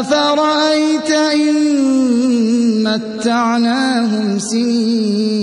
أفرأيت إن متعناهم سنين